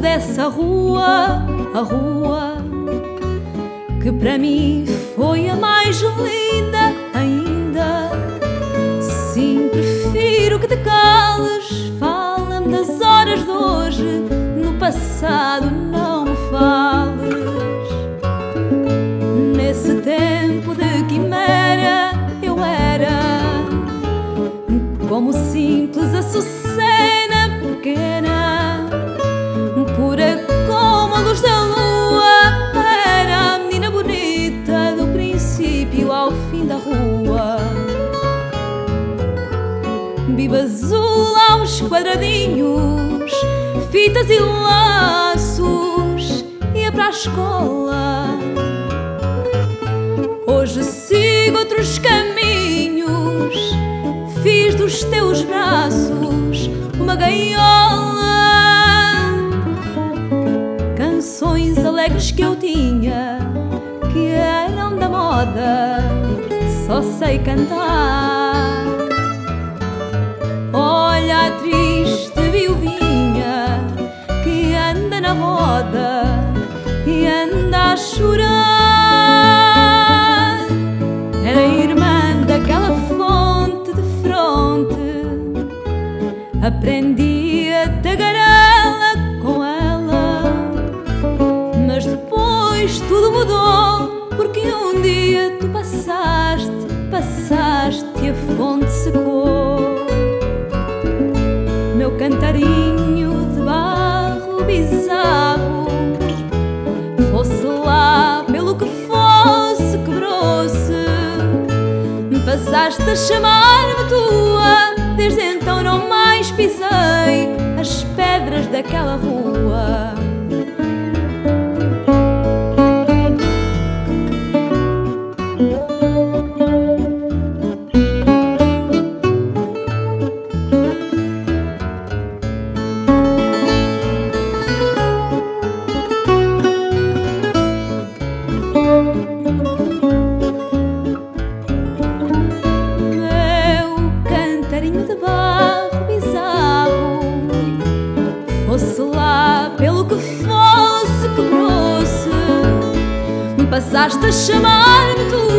nessa rua, a rua que para mim foi a mais linda ainda. Sim, prefiro que te cales, fala-me das horas de hoje, no passado não me fales. Nesse tempo de quimera eu era como simples açucena pequena, rua. Biba azul aos quadradinhos, fitas e laços, ia para a escola. Hoje sigo outros caminhos, fiz dos teus braços uma gaiola. Canções alegres que eu tinha, que eram da moda, só sei cantar. Olha a triste viuvinha que anda na roda e anda a chorar. Era irmã daquela fonte de fronte, aprendi a tagarela com ela, mas depois tudo mudou porque um dia tu passaste, passaste a fonte secou. Meu cantarinho de barro bizarro Fosse lá pelo que fosse quebrou-se Passaste a chamar-me tua Desde então não mais pisei As pedras daquela rua passaste a chamar-me tu.